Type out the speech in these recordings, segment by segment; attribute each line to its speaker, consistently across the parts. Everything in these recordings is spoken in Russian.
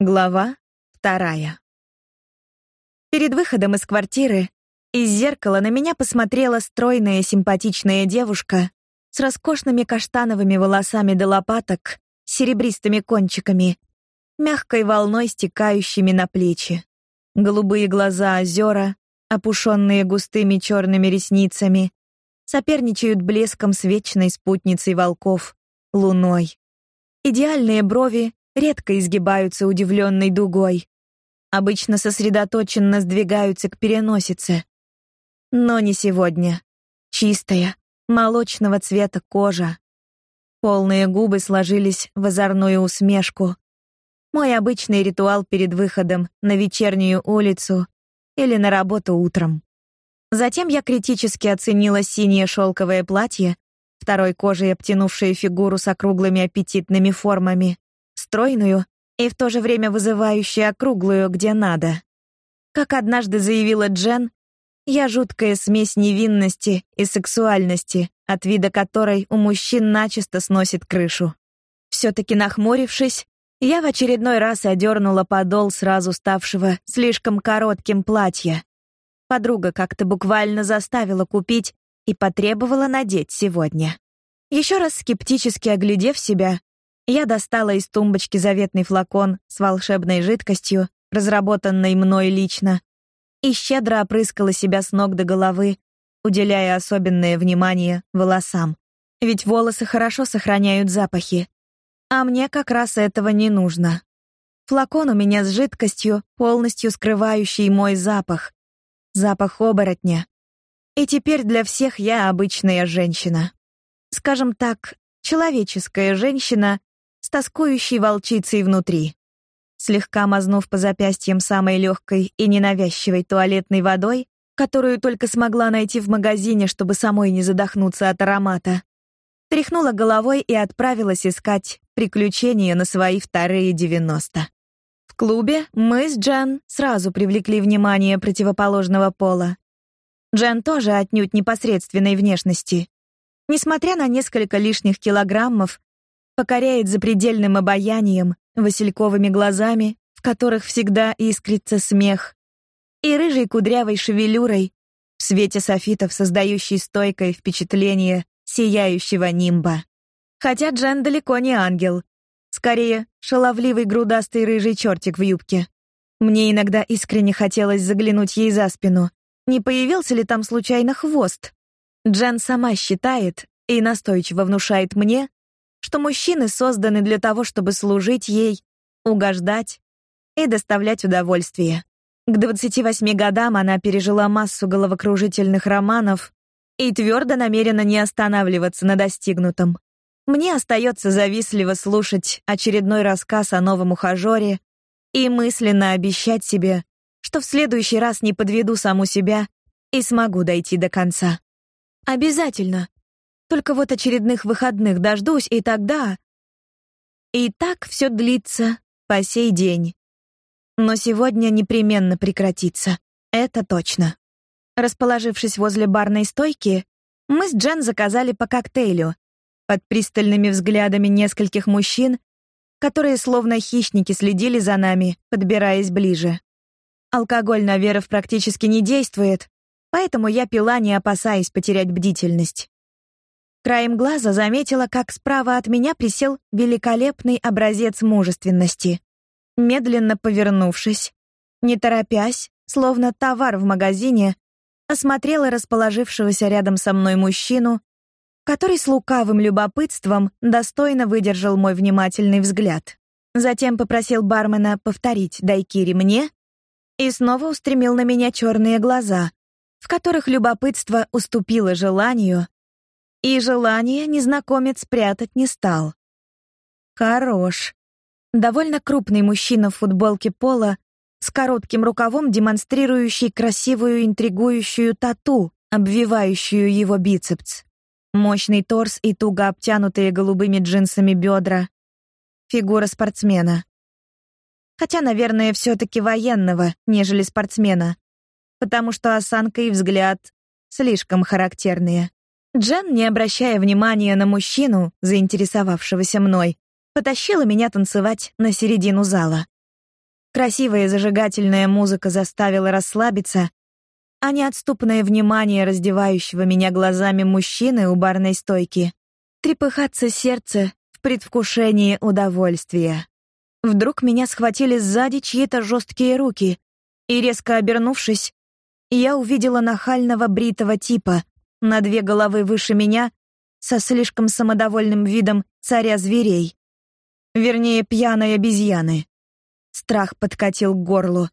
Speaker 1: Глава вторая. Перед выходом из квартиры из зеркала на меня посмотрела стройная симпатичная девушка с роскошными каштановыми волосами до лопаток, серебристыми кончиками, мягкой волной стекающими на плечи. Голубые глаза озера, опушенные густыми черными ресницами, соперничают блеском с вечной спутницей волков луной. Идеальные брови редко изгибаются удивленной дугой. Обычно сосредоточенно сдвигаются к переносице. Но не сегодня. Чистая, молочного цвета кожа. Полные губы сложились в озорную усмешку. Мой обычный ритуал перед выходом на вечернюю улицу или на работу утром. Затем я критически оценила синее шелковое платье, второй кожей обтянувшее фигуру с округлыми аппетитными формами, стройную и в то же время вызывающую округлую, где надо. Как однажды заявила Джен, я жуткая смесь невинности и сексуальности, от вида которой у мужчин начисто сносит крышу. все таки нахмурившись, я в очередной раз одернула подол сразу ставшего слишком коротким платья. Подруга как-то буквально заставила купить и потребовала надеть сегодня. Еще раз скептически оглядев себя, я достала из тумбочки заветный флакон с волшебной жидкостью, разработанной мной лично, и щедро опрыскала себя с ног до головы, уделяя особенное внимание волосам. Ведь волосы хорошо сохраняют запахи. А мне как раз этого не нужно. Флакон у меня с жидкостью, полностью скрывающий мой запах. Запах оборотня. И теперь для всех я обычная женщина. Скажем так, человеческая женщина, с тоскующей волчицей внутри. Слегка мазнув по запястьям самой легкой и ненавязчивой туалетной водой, которую только смогла найти в магазине, чтобы самой не задохнуться от аромата, тряхнула головой и отправилась искать приключения на свои вторые 90. В клубе мы с Джен сразу привлекли внимание противоположного пола. Джен тоже отнюдь непосредственной внешности. Несмотря на несколько лишних килограммов, покоряет запредельным обаянием, васильковыми глазами, в которых всегда искрится смех, и рыжей кудрявой шевелюрой в свете софитов, создающей стойкое впечатление сияющего нимба. Хотя Джен далеко не ангел, скорее шаловливый грудастый рыжий чертик в юбке. Мне иногда искренне хотелось заглянуть ей за спину. Не появился ли там случайно хвост? Джен сама считает и настойчиво внушает мне, что мужчины созданы для того, чтобы служить ей, угождать и доставлять удовольствие. К 28 годам она пережила массу головокружительных романов и твердо намерена не останавливаться на достигнутом. Мне остается завистливо слушать очередной рассказ о новом ухажёре и мысленно обещать себе, что в следующий раз не подведу саму себя и смогу дойти до конца. Обязательно, только вот очередных выходных дождусь, и тогда... И так все длится по сей день. Но сегодня непременно прекратится. Это точно. Расположившись возле барной стойки, мы с Джен заказали по коктейлю под пристальными взглядами нескольких мужчин, которые словно хищники следили за нами, подбираясь ближе. Алкоголь на Веров практически не действует, поэтому я пила, не опасаясь потерять бдительность. Краем глаза заметила, как справа от меня присел великолепный образец мужественности. Медленно повернувшись, не торопясь, словно товар в магазине, осмотрела расположившегося рядом со мной мужчину, который с лукавым любопытством достойно выдержал мой внимательный взгляд. Затем попросил бармена повторить дайкири мне и снова устремил на меня черные глаза, в которых любопытство уступило желанию, и желание незнакомец спрятать не стал. Хорош. Довольно крупный мужчина в футболке пола с коротким рукавом, демонстрирующий красивую интригующую тату, обвивающую его бицепс. Мощный торс и туго обтянутые голубыми джинсами бедра. Фигура спортсмена. Хотя, наверное, все таки военного, нежели спортсмена. потому что осанка и взгляд слишком характерные. Джен, не обращая внимания на мужчину, заинтересовавшегося мной, потащила меня танцевать на середину зала. Красивая зажигательная музыка заставила расслабиться, а неотступное внимание раздевающего меня глазами мужчины у барной стойки трепыхаться сердце в предвкушении удовольствия. Вдруг меня схватили сзади чьи-то жесткие руки, и резко обернувшись, я увидела нахального бритого типа на две головы выше меня со слишком самодовольным видом царя зверей. Вернее, пьяной обезьяны. Страх подкатил к горлу.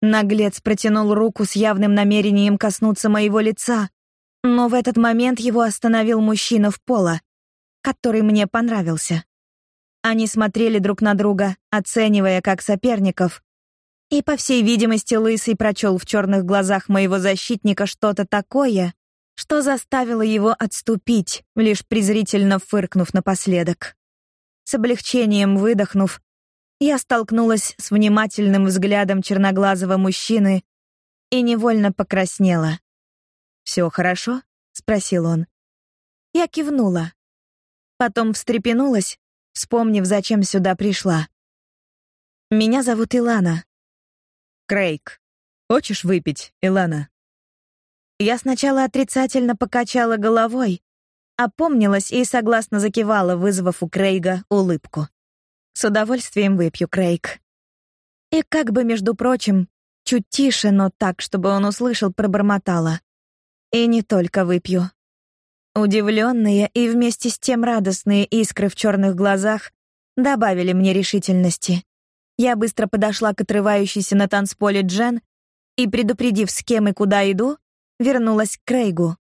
Speaker 1: Наглец протянул руку с явным намерением коснуться моего лица, но в этот момент его остановил мужчина в поло, который мне понравился. Они смотрели друг на друга, оценивая как соперников. И, по всей видимости, Лысый прочел в черных глазах моего защитника что-то такое, что заставило его отступить, лишь презрительно фыркнув напоследок. С облегчением выдохнув, я столкнулась с внимательным взглядом черноглазого мужчины и невольно покраснела. «Все хорошо?» — спросил он. Я кивнула. Потом встрепенулась, вспомнив, зачем сюда пришла. «Меня зовут Илана».
Speaker 2: «Крейг. Хочешь выпить, Илана?»
Speaker 1: Я сначала отрицательно покачала головой, опомнилась и согласно закивала, вызвав у Крейга улыбку. «С удовольствием выпью, Крейг». И как бы, между прочим, чуть тише, но так, чтобы он услышал, пробормотала. И не только выпью. Удивленные и вместе с тем радостные искры в черных глазах добавили мне решительности. Я быстро подошла к отрывающейся на танцполе Джен и, предупредив, с кем и куда иду, вернулась к Крейгу.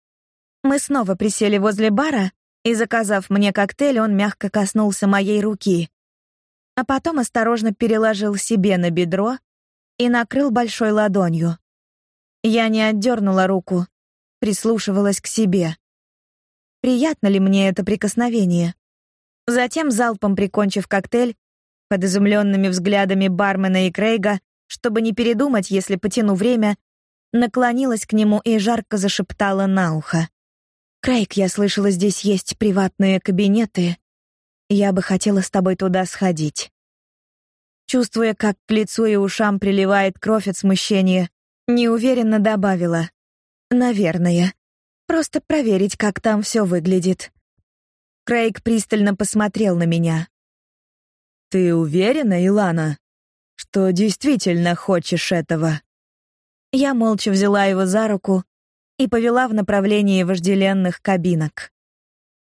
Speaker 1: Мы снова присели возле бара, и, заказав мне коктейль, он мягко коснулся моей руки, а потом осторожно переложил себе на бедро и накрыл большой ладонью. Я не отдернула руку, прислушивалась к себе. Приятно ли мне это прикосновение? Затем, залпом прикончив коктейль, под изумленными взглядами бармена и Крейга, чтобы не передумать, если потяну время, наклонилась к нему и жарко зашептала на ухо. «Крейг, я слышала, здесь есть приватные кабинеты. Я бы хотела с тобой туда сходить». Чувствуя, как к лицу и ушам приливает кровь от смущения, неуверенно добавила. Наверное. Просто проверить, как там все выглядит. Крейг пристально посмотрел на меня.
Speaker 2: Ты уверена, Илана, что действительно хочешь этого?
Speaker 1: Я молча взяла его за руку и повела в направлении вожделенных кабинок.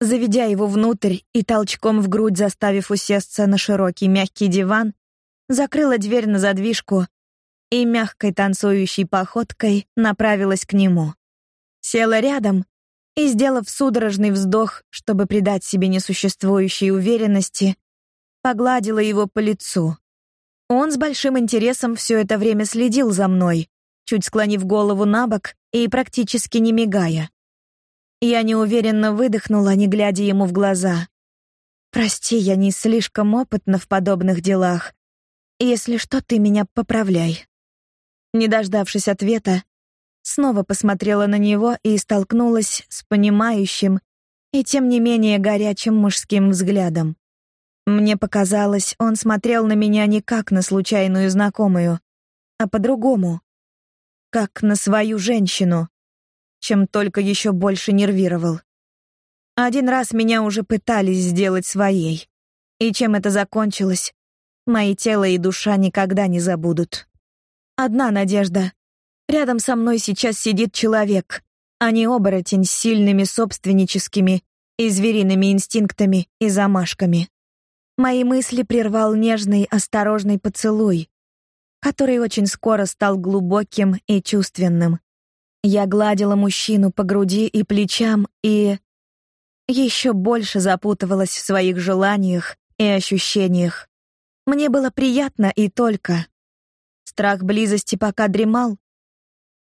Speaker 1: Заведя его внутрь и толчком в грудь заставив усесться на широкий мягкий диван, закрыла дверь на задвижку и мягкой танцующей походкой направилась к нему. Села рядом и, сделав судорожный вздох, чтобы придать себе несуществующей уверенности, погладила его по лицу. Он с большим интересом все это время следил за мной, чуть склонив голову на бок и практически не мигая. Я неуверенно выдохнула, не глядя ему в глаза. «Прости, я не слишком опытна в подобных делах. Если что, ты меня поправляй». Не дождавшись ответа, снова посмотрела на него и столкнулась с понимающим и тем не менее горячим мужским взглядом. Мне показалось, он смотрел на меня не как на случайную знакомую, а по-другому, как на свою женщину, чем только еще больше нервировал. Один раз меня уже пытались сделать своей, и чем это закончилось, мои тело и душа никогда не забудут. Одна надежда Рядом со мной сейчас сидит человек, а не оборотень с сильными собственническими и звериными инстинктами и замашками. Мои мысли прервал нежный, осторожный поцелуй, который очень скоро стал глубоким и чувственным. Я гладила мужчину по груди и плечам и еще больше запутывалась в своих желаниях и ощущениях. Мне было приятно и только. Страх близости пока дремал,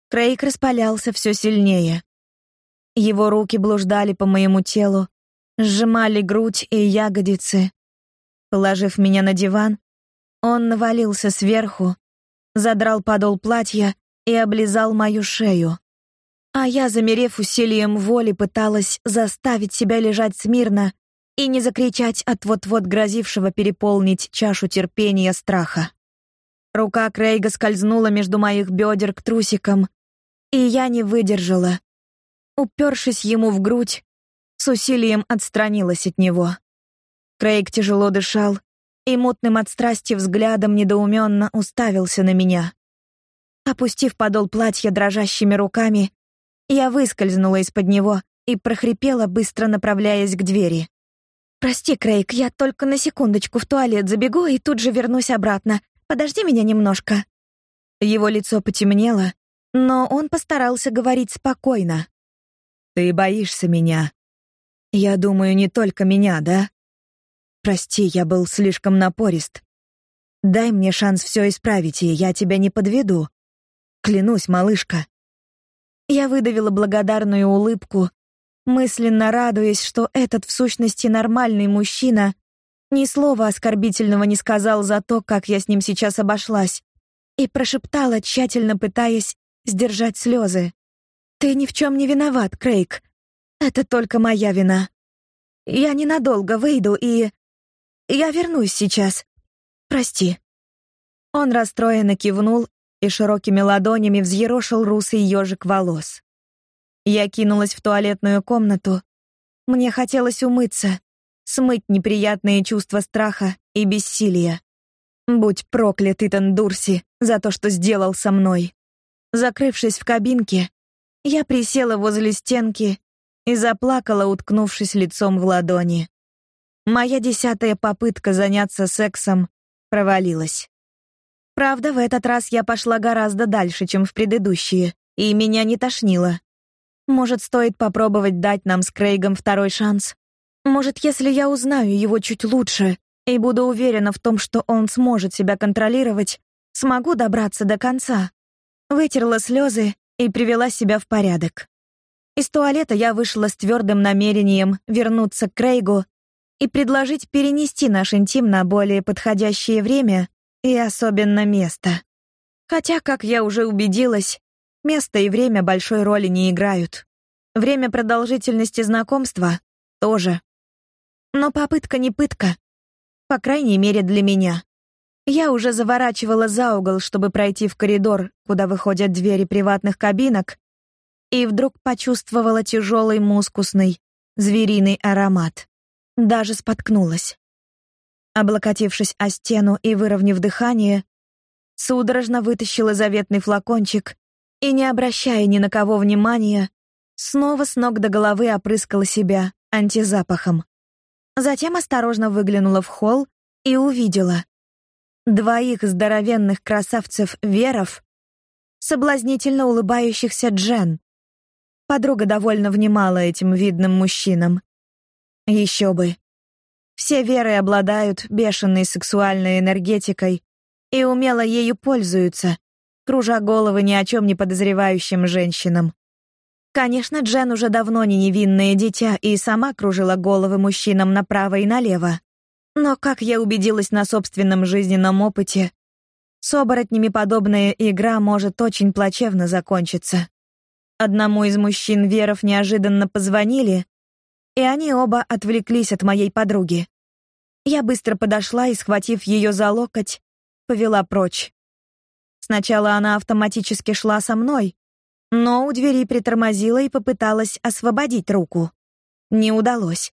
Speaker 1: Крейг распалялся все сильнее. Его руки блуждали по моему телу, сжимали грудь и ягодицы. Положив меня на диван, он навалился сверху, задрал подол платья и облизал мою шею. А я, замерев усилием воли, пыталась заставить себя лежать смирно и не закричать от вот-вот грозившего переполнить чашу терпения страха. Рука Крейга скользнула между моих бедер к трусикам, и я не выдержала. Упершись ему в грудь, с усилием отстранилась от него. Крейг тяжело дышал и мутным от страсти взглядом недоуменно уставился на меня. Опустив подол платья дрожащими руками, я выскользнула из-под него и прохрипела, быстро направляясь к двери. «Прости, Крейг, я только на секундочку в туалет забегу и тут же вернусь обратно. Подожди меня немножко». Его лицо потемнело, но он постарался говорить спокойно.
Speaker 2: «Ты боишься меня?» «Я думаю, не только меня, да?» «Прости, я был слишком напорист. Дай мне шанс все исправить, и я тебя не подведу. Клянусь, малышка».
Speaker 1: Я выдавила благодарную улыбку, мысленно радуясь, что этот в сущности нормальный мужчина ни слова оскорбительного не сказал за то, как я с ним сейчас обошлась, и прошептала, тщательно пытаясь сдержать слезы. «Ты ни в чем не виноват, Крейг. Это только моя вина. Я ненадолго выйду и... Я вернусь сейчас. Прости». Он расстроенно кивнул и широкими ладонями взъерошил русый ежик волос. Я кинулась в туалетную комнату. Мне хотелось умыться, смыть неприятные чувства страха и бессилия. Будь проклят Итан Дурси за то, что сделал со мной. Закрывшись в кабинке, я присела возле стенки и заплакала, уткнувшись лицом в ладони. Моя десятая попытка заняться сексом провалилась. Правда, в этот раз я пошла гораздо дальше, чем в предыдущие, и меня не тошнило. Может, стоит попробовать дать нам с Крейгом второй шанс? Может, если я узнаю его чуть лучше и буду уверена в том, что он сможет себя контролировать, смогу добраться до конца. Вытерла слезы и привела себя в порядок. Из туалета я вышла с твердым намерением вернуться к Крейгу и предложить перенести наш интим на более подходящее время и особенно место. Хотя, как я уже убедилась, место и время большой роли не играют. Время продолжительности знакомства тоже. Но попытка не пытка. По крайней мере, для меня. Я уже заворачивала за угол, чтобы пройти в коридор, куда выходят двери приватных кабинок, и вдруг почувствовала тяжелый мускусный, звериный аромат. Даже споткнулась. Облокотившись о стену и выровняв дыхание, судорожно вытащила заветный флакончик и, не обращая ни на кого внимания, снова с ног до головы опрыскала себя антизапахом. Затем осторожно выглянула в холл и увидела двоих здоровенных красавцев-веров, соблазнительно улыбающихся Джен. Подруга довольно внимала этим видным мужчинам. Еще бы. Все веры обладают бешеной сексуальной энергетикой и умело ею пользуются, кружа головы ни о чем не подозревающим женщинам. Конечно, Джен уже давно не невинное дитя и сама кружила головы мужчинам направо и налево. Но, как я убедилась на собственном жизненном опыте, с оборотнями подобная игра может очень плачевно закончиться. Одному из мужчин Веров неожиданно позвонили, и они оба отвлеклись от моей подруги. Я быстро подошла и, схватив ее за локоть, повела прочь. Сначала она автоматически шла со мной, но у двери притормозила и попыталась освободить руку. Не удалось.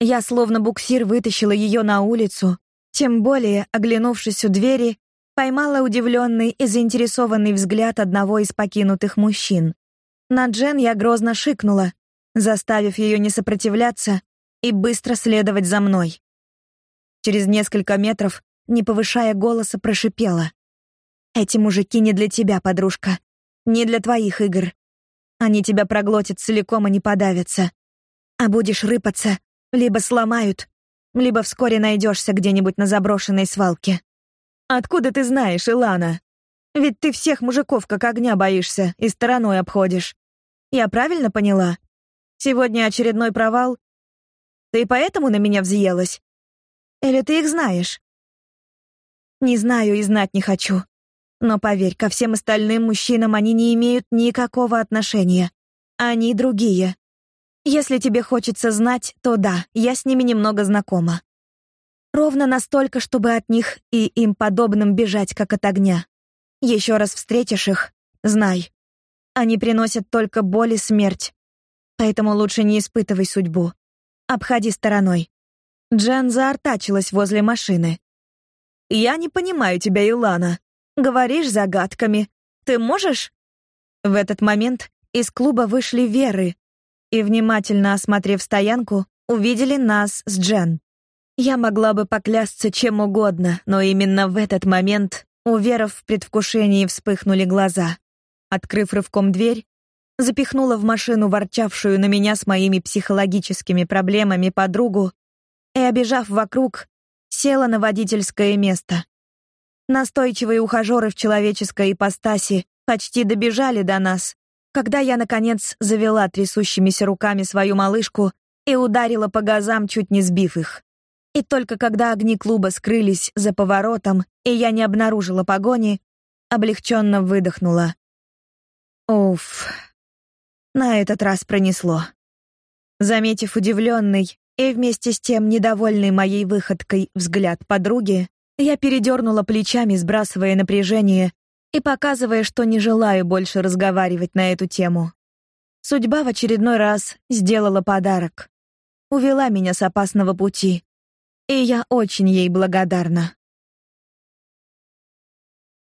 Speaker 1: Я словно буксир вытащила ее на улицу, тем более, оглянувшись у двери, поймала удивленный и заинтересованный взгляд одного из покинутых мужчин. На Джен я грозно шикнула, заставив ее не сопротивляться и быстро следовать за мной. Через несколько метров, не повышая голоса, прошипела: "Эти мужики не для тебя, подружка, не для твоих игр. Они тебя проглотят целиком и не подавятся. А будешь рыпаться, либо сломают, либо вскоре найдешься где-нибудь на заброшенной свалке". Откуда ты знаешь, Илана? Ведь ты всех мужиков как огня боишься и стороной обходишь. Я правильно поняла? Сегодня очередной провал. Ты поэтому на меня взъелась? Или ты их знаешь? Не знаю и знать не хочу. Но поверь, ко всем остальным мужчинам они не имеют никакого отношения. Они другие. Если тебе хочется знать, то да, я с ними немного знакома. Ровно настолько, чтобы от них и им подобным бежать как от огня. Еще раз встретишь их, знай, они приносят только боль и смерть. Поэтому лучше не испытывай судьбу. Обходи стороной. Джен заортачилась возле машины. Я не понимаю тебя, Илана. Говоришь загадками. Ты можешь? В этот момент из клуба вышли Веры и внимательно осмотрев стоянку, увидели нас с Джен. Я могла бы поклясться чем угодно, но именно в этот момент у Веры в предвкушении вспыхнули глаза. Открыв рывком дверь, запихнула в машину ворчавшую на меня с моими психологическими проблемами подругу и, обежав вокруг, села на водительское место. Настойчивые ухажеры в человеческой ипостаси почти добежали до нас, когда я наконец завела трясущимися руками свою малышку и ударила по газам, чуть не сбив их. И только когда огни клуба скрылись за поворотом, и я не обнаружила погони, облегченно выдохнула. Уф. На этот раз пронесло. Заметив удивленный и вместе с тем недовольный моей выходкой взгляд подруги, я передернула плечами, сбрасывая напряжение и показывая, что не желаю больше разговаривать на эту тему. Судьба в очередной раз сделала подарок. Увела меня с опасного пути. И я очень ей благодарна.